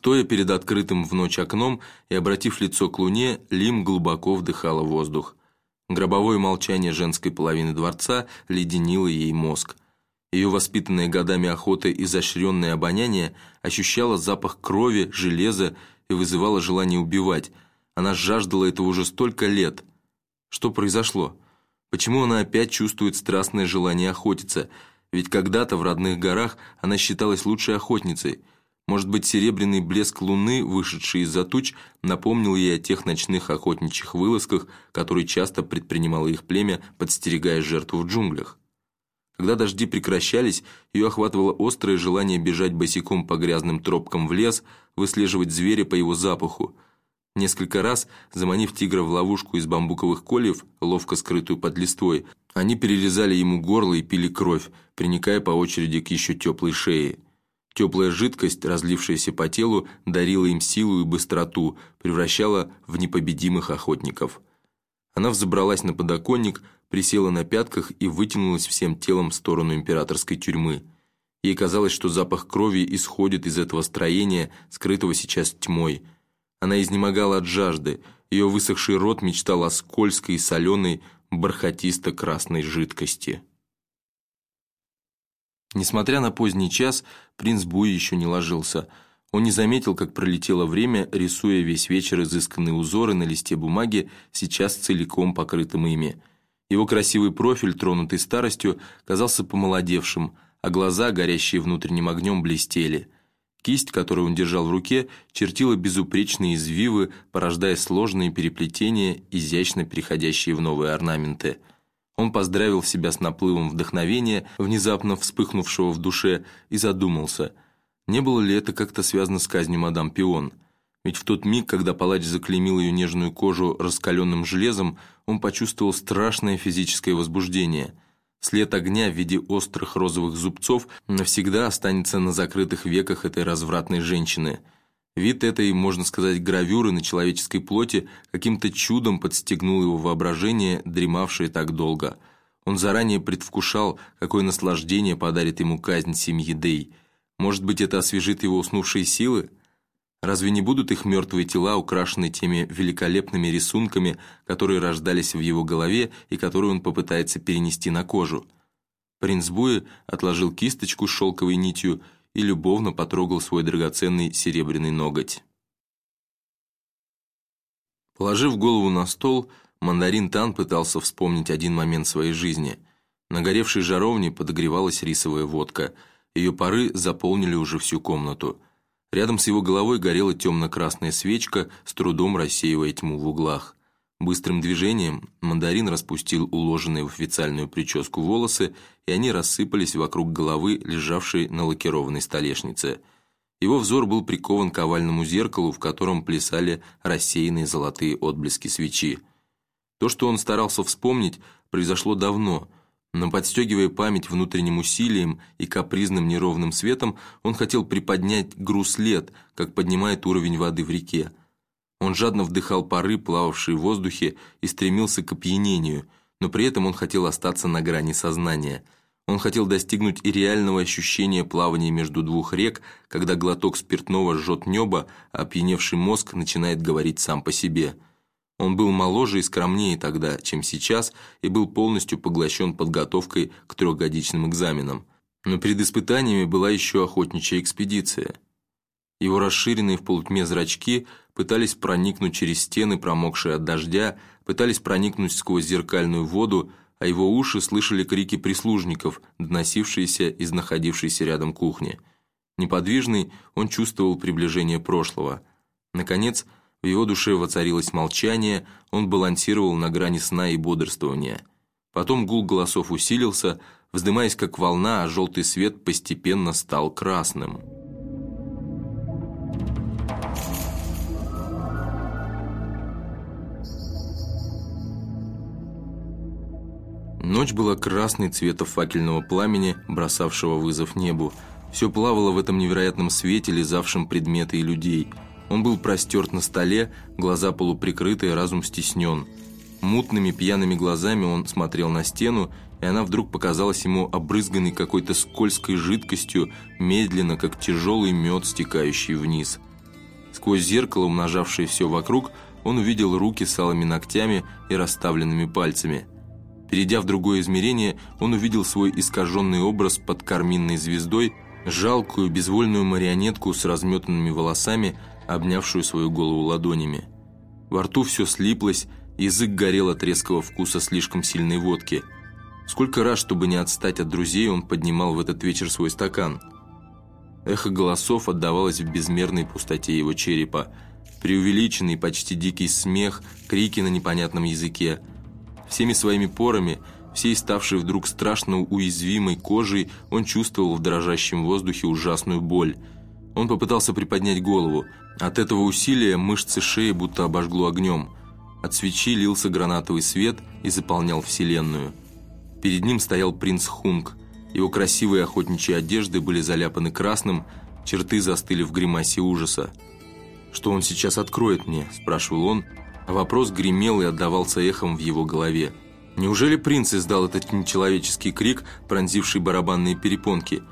Стоя перед открытым в ночь окном и обратив лицо к луне, Лим глубоко вдыхала воздух. Гробовое молчание женской половины дворца леденило ей мозг. Ее воспитанное годами охота изощренное обоняние ощущало запах крови, железа и вызывало желание убивать. Она жаждала этого уже столько лет. Что произошло? Почему она опять чувствует страстное желание охотиться? Ведь когда-то в родных горах она считалась лучшей охотницей – может быть, серебряный блеск луны, вышедший из-за туч, напомнил ей о тех ночных охотничьих вылазках, которые часто предпринимало их племя, подстерегая жертву в джунглях. Когда дожди прекращались, ее охватывало острое желание бежать босиком по грязным тропкам в лес, выслеживать зверя по его запаху. Несколько раз, заманив тигра в ловушку из бамбуковых кольев, ловко скрытую под листвой, они перерезали ему горло и пили кровь, приникая по очереди к еще теплой шее. Теплая жидкость, разлившаяся по телу, дарила им силу и быстроту, превращала в непобедимых охотников. Она взобралась на подоконник, присела на пятках и вытянулась всем телом в сторону императорской тюрьмы. Ей казалось, что запах крови исходит из этого строения, скрытого сейчас тьмой. Она изнемогала от жажды, ее высохший рот мечтал о скользкой и соленой, бархатисто-красной жидкости. Несмотря на поздний час, принц Буи еще не ложился. Он не заметил, как пролетело время, рисуя весь вечер изысканные узоры на листе бумаги, сейчас целиком покрытым ими. Его красивый профиль, тронутый старостью, казался помолодевшим, а глаза, горящие внутренним огнем, блестели. Кисть, которую он держал в руке, чертила безупречные извивы, порождая сложные переплетения, изящно переходящие в новые орнаменты – он поздравил себя с наплывом вдохновения, внезапно вспыхнувшего в душе, и задумался, не было ли это как-то связано с казнью мадам Пион. Ведь в тот миг, когда палач заклеймил ее нежную кожу раскаленным железом, он почувствовал страшное физическое возбуждение. След огня в виде острых розовых зубцов навсегда останется на закрытых веках этой развратной женщины – Вид этой, можно сказать, гравюры на человеческой плоти каким-то чудом подстегнул его воображение, дремавшее так долго. Он заранее предвкушал, какое наслаждение подарит ему казнь семьи Дей. Может быть, это освежит его уснувшие силы? Разве не будут их мертвые тела украшены теми великолепными рисунками, которые рождались в его голове и которые он попытается перенести на кожу? Принц Буэ отложил кисточку с шелковой нитью и любовно потрогал свой драгоценный серебряный ноготь. Положив голову на стол, мандарин Тан пытался вспомнить один момент своей жизни. На горевшей жаровне подогревалась рисовая водка. Ее пары заполнили уже всю комнату. Рядом с его головой горела темно-красная свечка, с трудом рассеивая тьму в углах. Быстрым движением мандарин распустил уложенные в официальную прическу волосы, и они рассыпались вокруг головы, лежавшей на лакированной столешнице. Его взор был прикован к овальному зеркалу, в котором плясали рассеянные золотые отблески свечи. То, что он старался вспомнить, произошло давно, но, подстегивая память внутренним усилием и капризным неровным светом, он хотел приподнять груз лет, как поднимает уровень воды в реке. Он жадно вдыхал пары, плававшие в воздухе, и стремился к опьянению, но при этом он хотел остаться на грани сознания. Он хотел достигнуть и реального ощущения плавания между двух рек, когда глоток спиртного жжет небо, а опьяневший мозг начинает говорить сам по себе. Он был моложе и скромнее тогда, чем сейчас, и был полностью поглощен подготовкой к трехгодичным экзаменам. Но перед испытаниями была еще охотничья экспедиция – его расширенные в полутьме зрачки пытались проникнуть через стены, промокшие от дождя, пытались проникнуть сквозь зеркальную воду, а его уши слышали крики прислужников, доносившиеся из находившейся рядом кухни. Неподвижный, он чувствовал приближение прошлого. Наконец, в его душе воцарилось молчание, он балансировал на грани сна и бодрствования. Потом гул голосов усилился, вздымаясь как волна, а желтый свет постепенно стал красным. Ночь была красной цвета факельного пламени, бросавшего вызов небу. Все плавало в этом невероятном свете, лизавшем предметы и людей. Он был простерт на столе, глаза полуприкрыты, разум стеснен. Мутными пьяными глазами он смотрел на стену, и она вдруг показалась ему обрызганной какой-то скользкой жидкостью, медленно, как тяжелый мед, стекающий вниз. Сквозь зеркало, умножавшее все вокруг, он увидел руки с алыми ногтями и расставленными пальцами. Перейдя в другое измерение, он увидел свой искаженный образ под карминной звездой, жалкую, безвольную марионетку с разметанными волосами, обнявшую свою голову ладонями. Во рту все слиплось, язык горел от резкого вкуса слишком сильной водки. Сколько раз, чтобы не отстать от друзей, он поднимал в этот вечер свой стакан. Эхо голосов отдавалось в безмерной пустоте его черепа, преувеличенный, почти дикий смех, крики на непонятном языке. Всеми своими порами, всей ставшей вдруг страшно уязвимой кожей, он чувствовал в дрожащем воздухе ужасную боль. Он попытался приподнять голову. От этого усилия мышцы шеи будто обожгло огнем. От свечи лился гранатовый свет и заполнял вселенную. Перед ним стоял принц Хунг. Его красивые охотничьи одежды были заляпаны красным, черты застыли в гримасе ужаса. «Что он сейчас откроет мне?» – спрашивал он, вопрос гремел и отдавался эхом в его голове. Неужели принц издал этот нечеловеческий крик, пронзивший барабанные перепонки?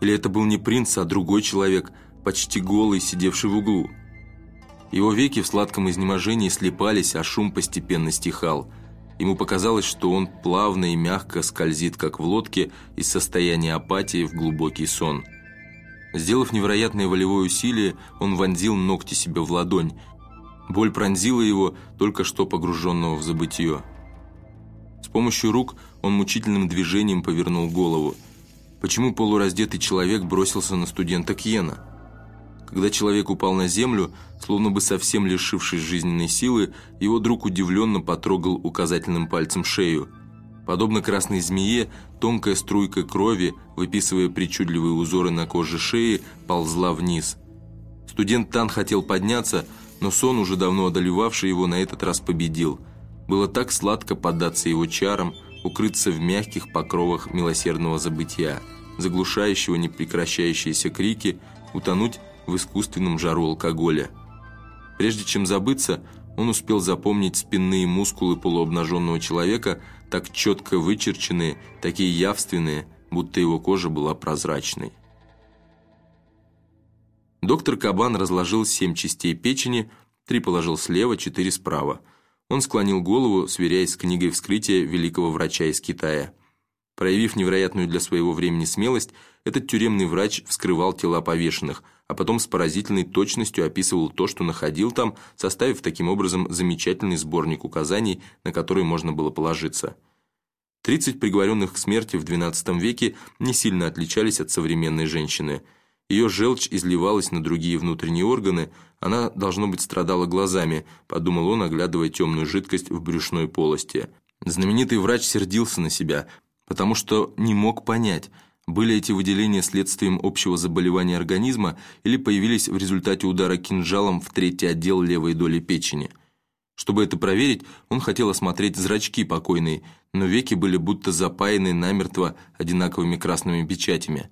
Или это был не принц, а другой человек, почти голый, сидевший в углу? Его веки в сладком изнеможении слепались, а шум постепенно стихал. Ему показалось, что он плавно и мягко скользит, как в лодке, из состояния апатии в глубокий сон – Сделав невероятное волевое усилие, он вонзил ногти себе в ладонь. Боль пронзила его, только что погруженного в забытье. С помощью рук он мучительным движением повернул голову. Почему полураздетый человек бросился на студента Кьена? Когда человек упал на землю, словно бы совсем лишившись жизненной силы, его друг удивленно потрогал указательным пальцем шею – Подобно красной змее, тонкая струйка крови, выписывая причудливые узоры на коже шеи, ползла вниз. Студент Тан хотел подняться, но сон, уже давно одолевавший его, на этот раз победил. Было так сладко поддаться его чарам, укрыться в мягких покровах милосердного забытия, заглушающего непрекращающиеся крики, утонуть в искусственном жару алкоголя. Прежде чем забыться, он успел запомнить спинные мускулы полуобнаженного человека, так четко вычерченные, такие явственные, будто его кожа была прозрачной. Доктор Кабан разложил семь частей печени, три положил слева, четыре справа. Он склонил голову, сверяясь с книгой вскрытия великого врача из Китая. Проявив невероятную для своего времени смелость, этот тюремный врач вскрывал тела повешенных, а потом с поразительной точностью описывал то, что находил там, составив таким образом замечательный сборник указаний, на который можно было положиться. Тридцать приговоренных к смерти в XII веке не сильно отличались от современной женщины. Ее желчь изливалась на другие внутренние органы, она, должно быть, страдала глазами, подумал он, оглядывая темную жидкость в брюшной полости. Знаменитый врач сердился на себя, потому что не мог понять – были эти выделения следствием общего заболевания организма или появились в результате удара кинжалом в третий отдел левой доли печени? Чтобы это проверить, он хотел осмотреть зрачки покойной, но веки были будто запаяны намертво одинаковыми красными печатями.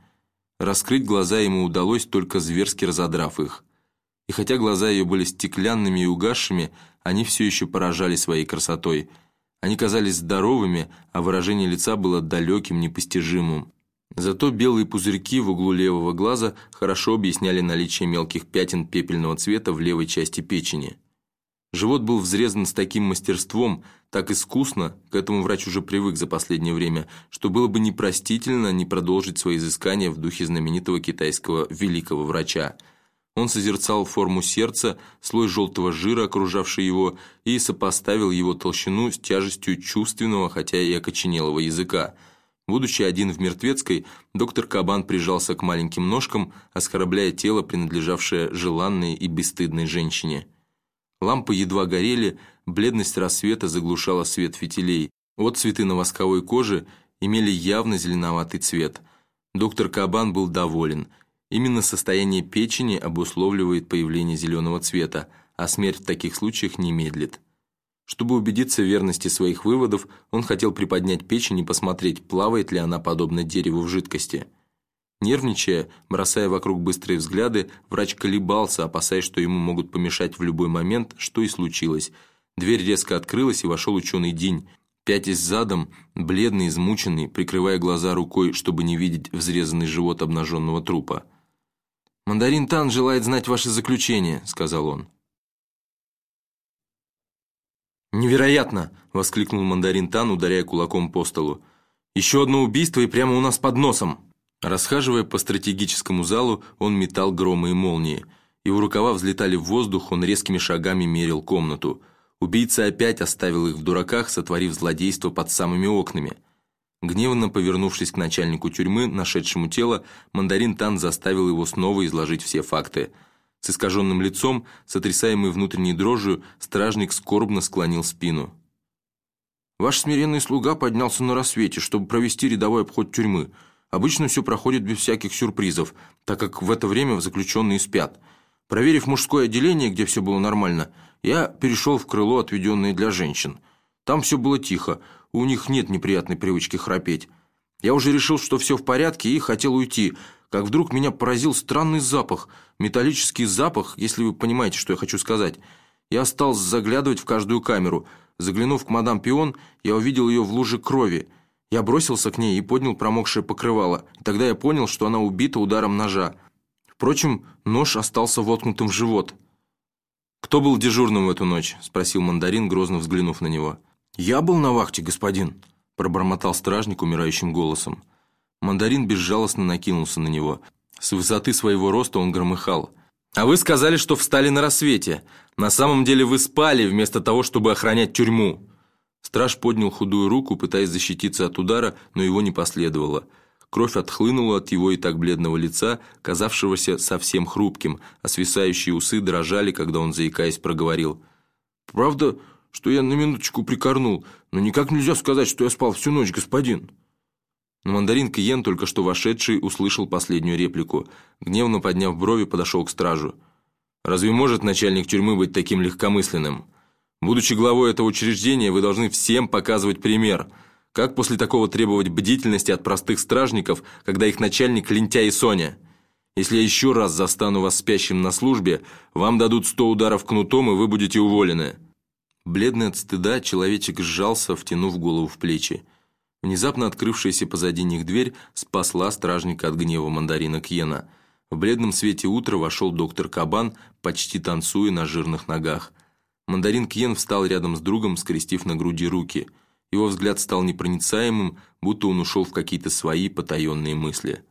Раскрыть глаза ему удалось, только зверски разодрав их. И хотя глаза ее были стеклянными и угасшими, они все еще поражали своей красотой. Они казались здоровыми, а выражение лица было далеким, непостижимым. Зато белые пузырьки в углу левого глаза хорошо объясняли наличие мелких пятен пепельного цвета в левой части печени. Живот был взрезан с таким мастерством, так искусно, к этому врач уже привык за последнее время, что было бы непростительно не продолжить свои изыскания в духе знаменитого китайского великого врача. Он созерцал форму сердца, слой желтого жира, окружавший его, и сопоставил его толщину с тяжестью чувственного, хотя и окоченелого языка – Будучи один в Мертвецкой, доктор Кабан прижался к маленьким ножкам, оскорбляя тело, принадлежавшее желанной и бесстыдной женщине. Лампы едва горели, бледность рассвета заглушала свет фитилей. Отцветы на восковой коже имели явно зеленоватый цвет. Доктор Кабан был доволен. Именно состояние печени обусловливает появление зеленого цвета, а смерть в таких случаях не медлит. Чтобы убедиться в верности своих выводов, он хотел приподнять печень и посмотреть, плавает ли она подобно дереву в жидкости. Нервничая, бросая вокруг быстрые взгляды, врач колебался, опасаясь, что ему могут помешать в любой момент, что и случилось. Дверь резко открылась, и вошел ученый День, пятясь задом, бледный, измученный, прикрывая глаза рукой, чтобы не видеть взрезанный живот обнаженного трупа. «Мандарин Тан желает знать ваше заключение», — сказал он. «Невероятно!» — воскликнул мандарин Тан, ударяя кулаком по столу. «Еще одно убийство и прямо у нас под носом!» Расхаживая по стратегическому залу, он метал громы и молнии. Его рукава взлетали в воздух, он резкими шагами мерил комнату. Убийца опять оставил их в дураках, сотворив злодейство под самыми окнами. Гневно повернувшись к начальнику тюрьмы, нашедшему тело, мандарин Тан заставил его снова изложить все факты – с искаженным лицом, сотрясаемый внутренней дрожью, стражник скорбно склонил спину. «Ваш смиренный слуга поднялся на рассвете, чтобы провести рядовой обход тюрьмы. Обычно все проходит без всяких сюрпризов, так как в это время заключенные спят. Проверив мужское отделение, где все было нормально, я перешел в крыло, отведенное для женщин. Там все было тихо, у них нет неприятной привычки храпеть. Я уже решил, что все в порядке и хотел уйти, как вдруг меня поразил странный запах, металлический запах, если вы понимаете, что я хочу сказать. Я стал заглядывать в каждую камеру. Заглянув к мадам Пион, я увидел ее в луже крови. Я бросился к ней и поднял промокшее покрывало. И тогда я понял, что она убита ударом ножа. Впрочем, нож остался воткнутым в живот. «Кто был дежурным в эту ночь?» – спросил мандарин, грозно взглянув на него. «Я был на вахте, господин», – пробормотал стражник умирающим голосом. Мандарин безжалостно накинулся на него. С высоты своего роста он громыхал. «А вы сказали, что встали на рассвете. На самом деле вы спали, вместо того, чтобы охранять тюрьму». Страж поднял худую руку, пытаясь защититься от удара, но его не последовало. Кровь отхлынула от его и так бледного лица, казавшегося совсем хрупким, а свисающие усы дрожали, когда он, заикаясь, проговорил. «Правда, что я на минуточку прикорнул, но никак нельзя сказать, что я спал всю ночь, господин». Но мандарин Киен, только что вошедший, услышал последнюю реплику. Гневно подняв брови, подошел к стражу. «Разве может начальник тюрьмы быть таким легкомысленным? Будучи главой этого учреждения, вы должны всем показывать пример. Как после такого требовать бдительности от простых стражников, когда их начальник лентяй и Соня? Если я еще раз застану вас спящим на службе, вам дадут сто ударов кнутом, и вы будете уволены». Бледный от стыда, человечек сжался, втянув голову в плечи. Внезапно открывшаяся позади них дверь спасла стражника от гнева мандарина Кьена. В бледном свете утра вошел доктор Кабан, почти танцуя на жирных ногах. Мандарин Кьен встал рядом с другом, скрестив на груди руки. Его взгляд стал непроницаемым, будто он ушел в какие-то свои потаенные мысли.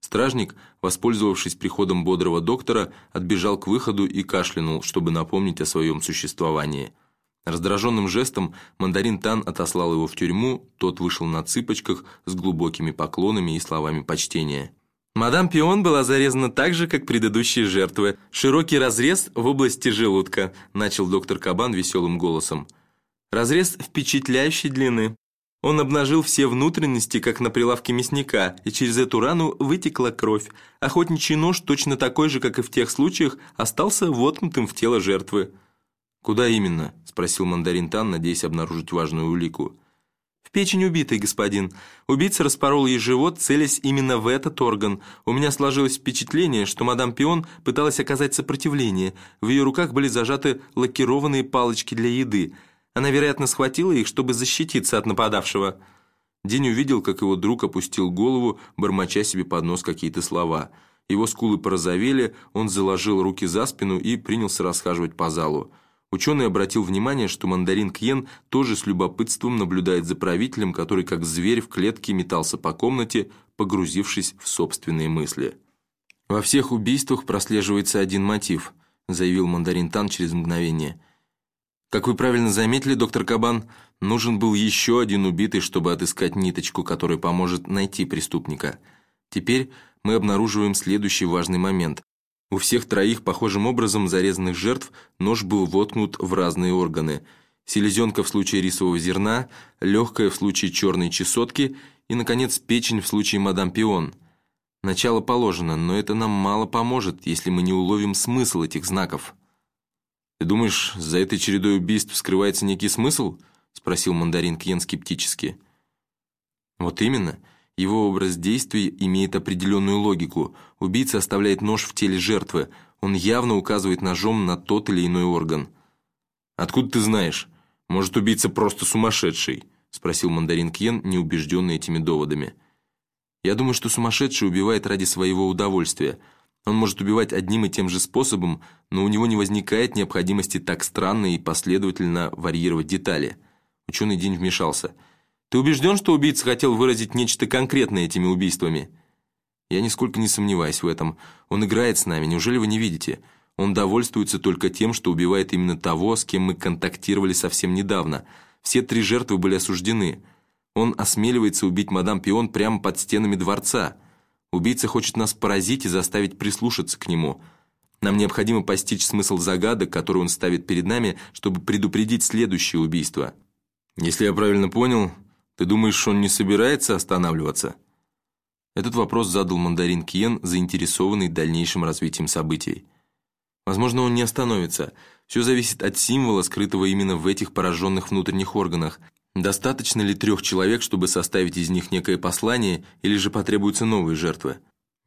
Стражник, воспользовавшись приходом бодрого доктора, отбежал к выходу и кашлянул, чтобы напомнить о своем существовании – Раздраженным жестом мандарин Тан отослал его в тюрьму, тот вышел на цыпочках с глубокими поклонами и словами почтения. Мадам Пион была зарезана так же, как предыдущие жертвы. Широкий разрез в области желудка, начал доктор Кабан веселым голосом. Разрез впечатляющей длины. Он обнажил все внутренности, как на прилавке мясника, и через эту рану вытекла кровь. Охотничий нож, точно такой же, как и в тех случаях, остался воткнутым в тело жертвы. «Куда именно?» – спросил мандарин Тан, надеясь обнаружить важную улику. «В печень убитой, господин. Убийца распорол ей живот, целясь именно в этот орган. У меня сложилось впечатление, что мадам Пион пыталась оказать сопротивление. В ее руках были зажаты лакированные палочки для еды. Она, вероятно, схватила их, чтобы защититься от нападавшего». День увидел, как его друг опустил голову, бормоча себе под нос какие-то слова. Его скулы порозовели, он заложил руки за спину и принялся расхаживать по залу. Ученый обратил внимание, что мандарин Кьен тоже с любопытством наблюдает за правителем, который как зверь в клетке метался по комнате, погрузившись в собственные мысли. «Во всех убийствах прослеживается один мотив», заявил мандарин Тан через мгновение. «Как вы правильно заметили, доктор Кабан, нужен был еще один убитый, чтобы отыскать ниточку, которая поможет найти преступника. Теперь мы обнаруживаем следующий важный момент. У всех троих похожим образом зарезанных жертв нож был воткнут в разные органы. Селезенка в случае рисового зерна, легкая в случае черной чесотки и, наконец, печень в случае мадам Пион. Начало положено, но это нам мало поможет, если мы не уловим смысл этих знаков. «Ты думаешь, за этой чередой убийств скрывается некий смысл?» – спросил мандарин Кьен скептически. «Вот именно». Его образ действий имеет определенную логику. Убийца оставляет нож в теле жертвы. Он явно указывает ножом на тот или иной орган. «Откуда ты знаешь? Может, убийца просто сумасшедший?» спросил мандарин Кьен, неубежденный этими доводами. «Я думаю, что сумасшедший убивает ради своего удовольствия. Он может убивать одним и тем же способом, но у него не возникает необходимости так странно и последовательно варьировать детали. Ученый День вмешался. «Ты убежден, что убийца хотел выразить нечто конкретное этими убийствами?» «Я нисколько не сомневаюсь в этом. Он играет с нами, неужели вы не видите? Он довольствуется только тем, что убивает именно того, с кем мы контактировали совсем недавно. Все три жертвы были осуждены. Он осмеливается убить мадам Пион прямо под стенами дворца». Убийца хочет нас поразить и заставить прислушаться к нему. Нам необходимо постичь смысл загадок, которые он ставит перед нами, чтобы предупредить следующее убийство. Если я правильно понял, ты думаешь, он не собирается останавливаться?» Этот вопрос задал мандарин Киен, заинтересованный дальнейшим развитием событий. Возможно, он не остановится. Все зависит от символа, скрытого именно в этих пораженных внутренних органах, Достаточно ли трех человек, чтобы составить из них некое послание, или же потребуются новые жертвы?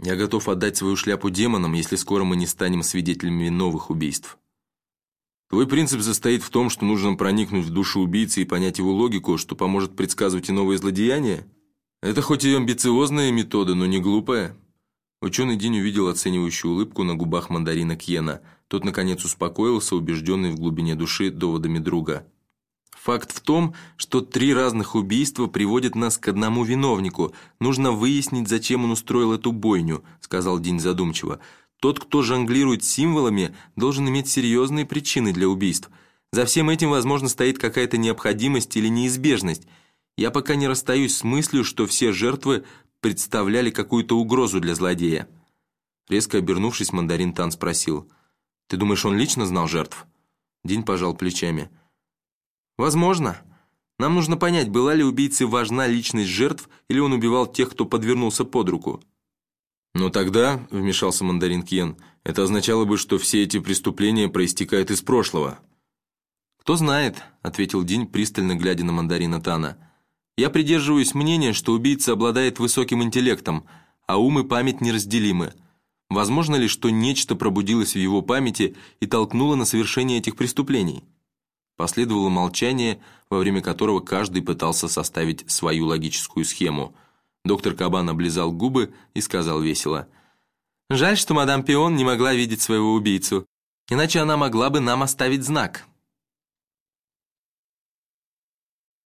Я готов отдать свою шляпу демонам, если скоро мы не станем свидетелями новых убийств. Твой принцип состоит в том, что нужно проникнуть в душу убийцы и понять его логику, что поможет предсказывать и новые злодеяния? Это хоть и амбициозная метода, но не глупая. Ученый День увидел оценивающую улыбку на губах мандарина Кьена. Тот, наконец, успокоился, убежденный в глубине души доводами друга. Факт в том, что три разных убийства приводят нас к одному виновнику. Нужно выяснить, зачем он устроил эту бойню», — сказал Дин задумчиво. «Тот, кто жонглирует символами, должен иметь серьезные причины для убийств. За всем этим, возможно, стоит какая-то необходимость или неизбежность. Я пока не расстаюсь с мыслью, что все жертвы представляли какую-то угрозу для злодея». Резко обернувшись, мандарин Тан спросил. «Ты думаешь, он лично знал жертв?» Дин пожал плечами. Возможно. Нам нужно понять, была ли убийце важна личность жертв, или он убивал тех, кто подвернулся под руку. «Но тогда», — вмешался мандарин Кен, «это означало бы, что все эти преступления проистекают из прошлого». «Кто знает», — ответил Динь, пристально глядя на мандарина Тана. «Я придерживаюсь мнения, что убийца обладает высоким интеллектом, а ум и память неразделимы. Возможно ли, что нечто пробудилось в его памяти и толкнуло на совершение этих преступлений?» Последовало молчание, во время которого каждый пытался составить свою логическую схему. Доктор Кабан облизал губы и сказал весело. «Жаль, что мадам Пион не могла видеть своего убийцу, иначе она могла бы нам оставить знак».